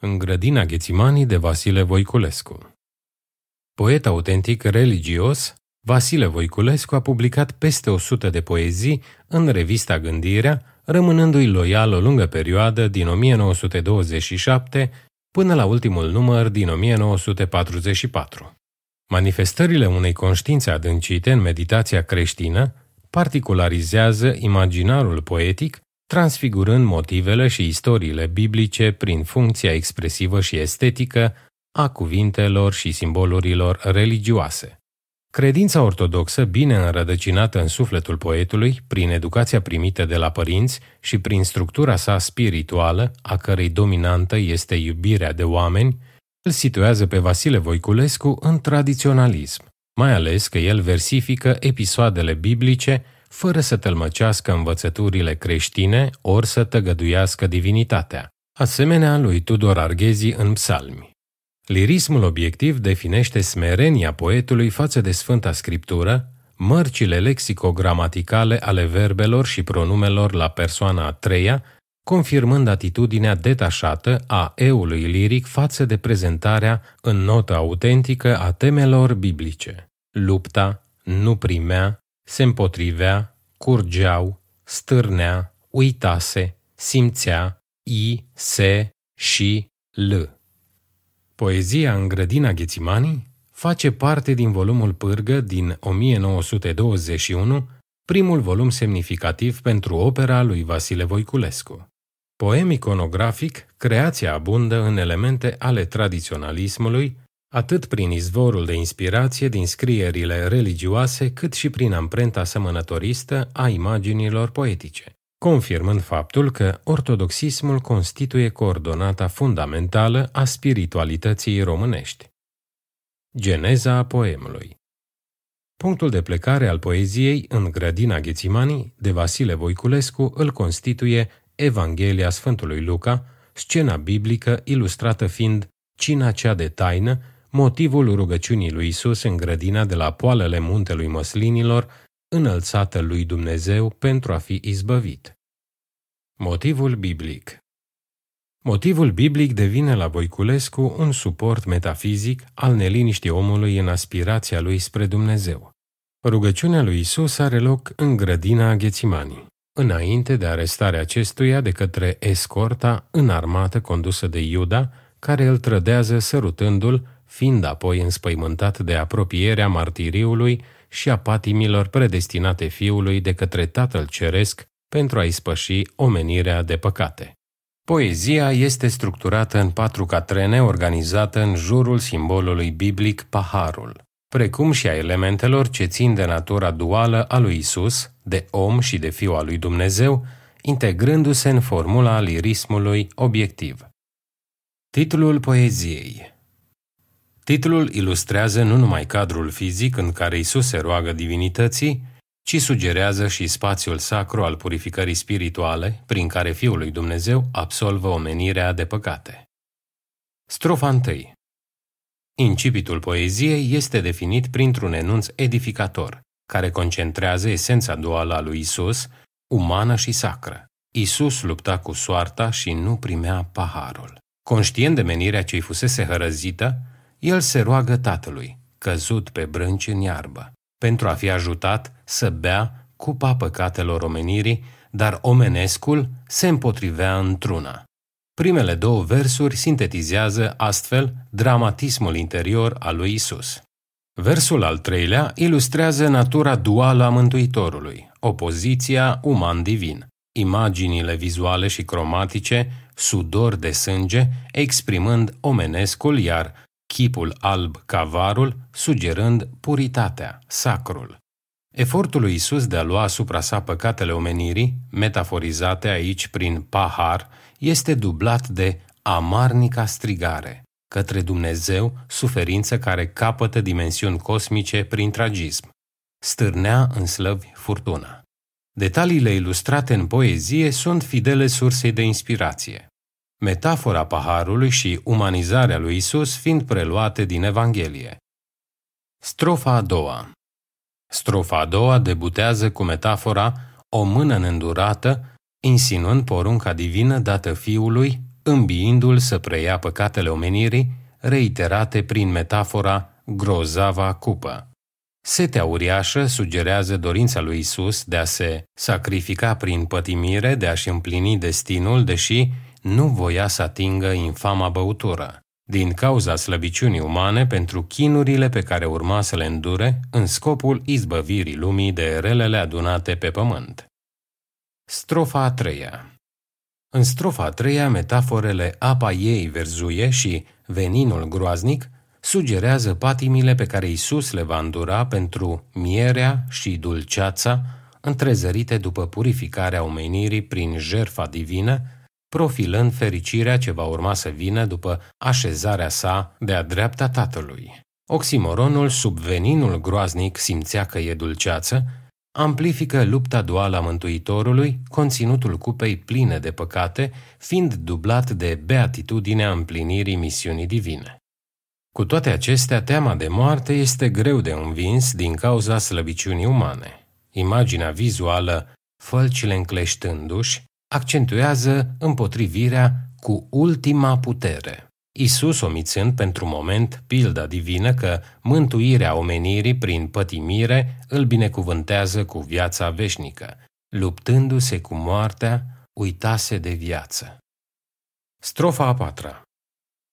În grădina Ghețimanii de Vasile Voiculescu Poet autentic religios, Vasile Voiculescu a publicat peste 100 de poezii în revista Gândirea, rămânându-i loial o lungă perioadă din 1927 până la ultimul număr din 1944. Manifestările unei conștiințe adâncite în meditația creștină particularizează imaginarul poetic transfigurând motivele și istoriile biblice prin funcția expresivă și estetică a cuvintelor și simbolurilor religioase. Credința ortodoxă, bine înrădăcinată în sufletul poetului, prin educația primită de la părinți și prin structura sa spirituală, a cărei dominantă este iubirea de oameni, îl situează pe Vasile Voiculescu în tradiționalism, mai ales că el versifică episoadele biblice fără să tălmăcească învățăturile creștine ori să tăgăduiască divinitatea, asemenea lui Tudor Arghezi în psalmi. Lirismul obiectiv definește smerenia poetului față de Sfânta Scriptură, mărcile lexicogramaticale ale verbelor și pronumelor la persoana a treia, confirmând atitudinea detașată a eului liric față de prezentarea în notă autentică a temelor biblice. Lupta, nu primea, se împotrivea, curgeau, stârnea, uitase, simțea, i, se și l. Poezia în grădina Ghețimanii face parte din volumul Pârgă din 1921, primul volum semnificativ pentru opera lui Vasile Voiculescu. Poem iconografic, creația abundă în elemente ale tradiționalismului, atât prin izvorul de inspirație din scrierile religioase, cât și prin amprenta semănătoristă a imaginilor poetice, confirmând faptul că ortodoxismul constituie coordonata fundamentală a spiritualității românești. Geneza poemului Punctul de plecare al poeziei în grădina Ghețimanii de Vasile Voiculescu îl constituie Evanghelia Sfântului Luca, scena biblică ilustrată fiind cina cea de taină motivul rugăciunii lui Isus în grădina de la poalele muntelui măslinilor, înălțată lui Dumnezeu pentru a fi izbăvit. Motivul biblic Motivul biblic devine la Voiculescu un suport metafizic al neliniștii omului în aspirația lui spre Dumnezeu. Rugăciunea lui Isus are loc în grădina Ghețimanii, înainte de arestarea acestuia de către escorta înarmată condusă de Iuda, care îl trădează sărutându-l fiind apoi înspăimântat de apropierea martiriului și a patimilor predestinate fiului de către Tatăl Ceresc pentru a-i spăși omenirea de păcate. Poezia este structurată în patru catrene organizată în jurul simbolului biblic paharul, precum și a elementelor ce țin de natura duală a lui Isus, de om și de fiu al lui Dumnezeu, integrându-se în formula lirismului obiectiv. Titlul poeziei Titlul ilustrează nu numai cadrul fizic în care Isus se roagă divinității, ci sugerează și spațiul sacru al purificării spirituale prin care Fiul lui Dumnezeu absolvă omenirea de păcate. Strofa 1 Incipitul poeziei este definit printr-un enunț edificator, care concentrează esența duală a lui Isus, umană și sacră. Isus lupta cu soarta și nu primea paharul. Conștient de menirea ce-i fusese hărăzită, el se roagă tatălui, căzut pe brânci în iarbă, pentru a fi ajutat să bea cupa păcatelor omenirii, dar omenescul se împotrivea într-una. Primele două versuri sintetizează astfel dramatismul interior al lui Isus. Versul al treilea ilustrează natura duală a Mântuitorului, opoziția uman-divin, imaginile vizuale și cromatice, sudor de sânge, exprimând omenescul, iar chipul alb ca varul, sugerând puritatea, sacrul. Efortul lui Isus de a lua asupra sa păcatele omenirii, metaforizate aici prin pahar, este dublat de amarnica strigare către Dumnezeu, suferință care capătă dimensiuni cosmice prin tragism. Stârnea în slăvi furtuna. Detaliile ilustrate în poezie sunt fidele sursei de inspirație metafora paharului și umanizarea lui Isus fiind preluate din Evanghelie. Strofa a doua Strofa a doua debutează cu metafora o mână neîndurată, insinuând porunca divină dată fiului, îmbiindu-l să preia păcatele omenirii, reiterate prin metafora grozava cupă. Setea uriașă sugerează dorința lui Isus de a se sacrifica prin pătimire, de a-și împlini destinul, deși nu voia să atingă infama băutură, din cauza slăbiciunii umane pentru chinurile pe care urma să le îndure în scopul izbăvirii lumii de relele adunate pe pământ. Strofa a treia În strofa a treia, metaforele apa ei verzuie și veninul groaznic sugerează patimile pe care Isus le va îndura pentru mierea și dulceața întrezărite după purificarea omenirii prin jerfa divină, profilând fericirea ce va urma să vină după așezarea sa de-a dreapta Tatălui. Oximoronul sub veninul groaznic simțea că e dulceață, amplifică lupta duală a Mântuitorului, conținutul cupei pline de păcate, fiind dublat de beatitudinea împlinirii misiunii divine. Cu toate acestea, teama de moarte este greu de învins din cauza slăbiciunii umane. Imaginea vizuală, fălcile încleștându-și, accentuează împotrivirea cu ultima putere. Isus omițând pentru moment pilda divină că mântuirea omenirii prin pătimire îl binecuvântează cu viața veșnică. Luptându-se cu moartea, uitase de viață. Strofa a patra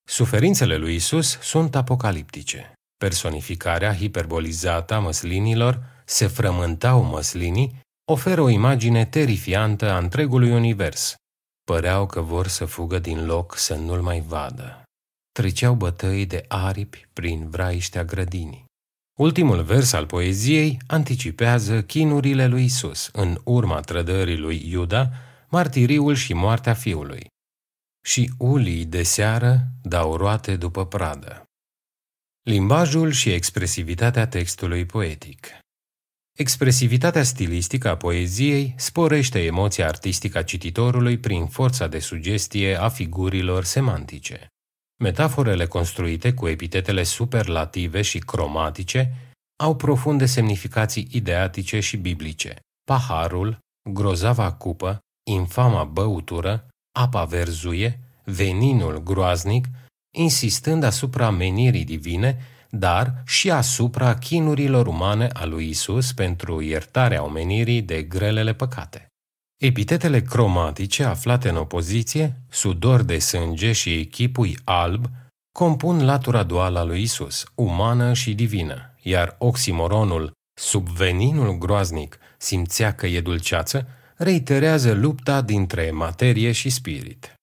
Suferințele lui Isus sunt apocaliptice. Personificarea hiperbolizată a măslinilor, se frământau măslinii, oferă o imagine terifiantă a întregului univers. Păreau că vor să fugă din loc să nu-l mai vadă. Treceau bătăi de aripi prin vraiștea grădinii. Ultimul vers al poeziei anticipează chinurile lui Isus în urma trădării lui Iuda, martiriul și moartea fiului și ulii de seară dau roate după pradă. Limbajul și expresivitatea textului poetic Expresivitatea stilistică a poeziei sporește emoția artistică a cititorului prin forța de sugestie a figurilor semantice. Metaforele construite cu epitetele superlative și cromatice au profunde semnificații ideatice și biblice. Paharul, grozava cupă, infama băutură, apa verzuie, veninul groaznic, insistând asupra menirii divine, dar și asupra chinurilor umane a lui Isus pentru iertarea omenirii de grelele păcate. Epitetele cromatice aflate în opoziție, sudor de sânge și echipui alb, compun latura duală a lui Isus, umană și divină, iar oximoronul, sub veninul groaznic, simțea că e dulceață, reiterează lupta dintre materie și spirit.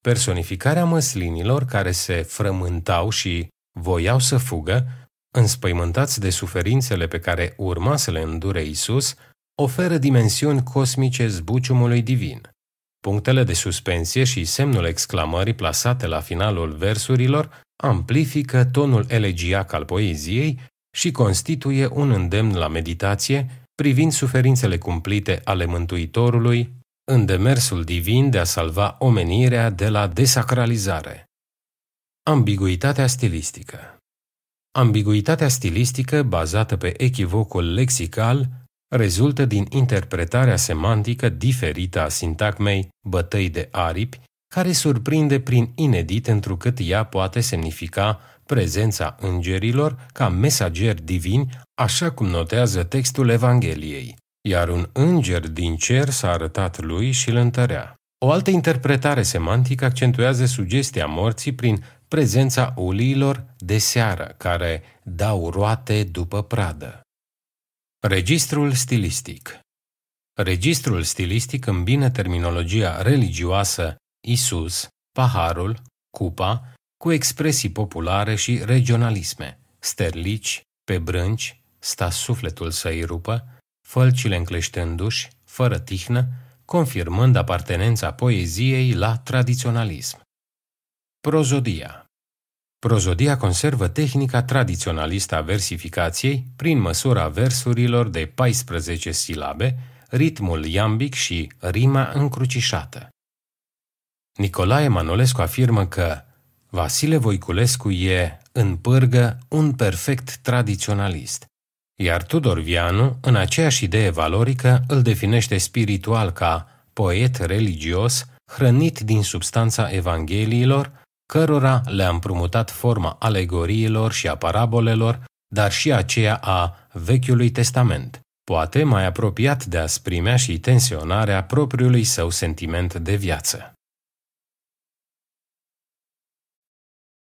Personificarea măslinilor care se frământau și voiau să fugă, înspăimântați de suferințele pe care urma să le îndure Isus, oferă dimensiuni cosmice zbuciumului divin. Punctele de suspensie și semnul exclamării plasate la finalul versurilor amplifică tonul elegiac al poeziei și constituie un îndemn la meditație privind suferințele cumplite ale Mântuitorului în demersul divin de a salva omenirea de la desacralizare. Ambiguitatea stilistică Ambiguitatea stilistică, bazată pe echivocul lexical, rezultă din interpretarea semantică diferită a sintagmei bătăi de aripi, care surprinde prin inedit întrucât ea poate semnifica prezența îngerilor ca mesageri divini, așa cum notează textul Evangheliei iar un înger din cer s-a arătat lui și îl întărea. O altă interpretare semantică accentuează sugestia morții prin prezența uliilor de seară, care dau roate după pradă. Registrul stilistic Registrul stilistic îmbină terminologia religioasă Isus, paharul, cupa, cu expresii populare și regionalisme, sterlici, pe brânci, sta sufletul să-i rupă, fălcile încleștându-și, fără tihnă, confirmând apartenența poeziei la tradiționalism. Prozodia Prozodia conservă tehnica tradiționalistă a versificației prin măsura versurilor de 14 silabe, ritmul iambic și rima încrucișată. Nicolae Manolescu afirmă că Vasile Voiculescu e, în pârgă, un perfect tradiționalist, iar Tudor Vianu, în aceeași idee valorică, îl definește spiritual ca poet religios hrănit din substanța Evangheliilor, cărora le-a împrumutat forma alegoriilor și a parabolelor, dar și aceea a Vechiului Testament, poate mai apropiat de asprimea și tensionarea propriului său sentiment de viață.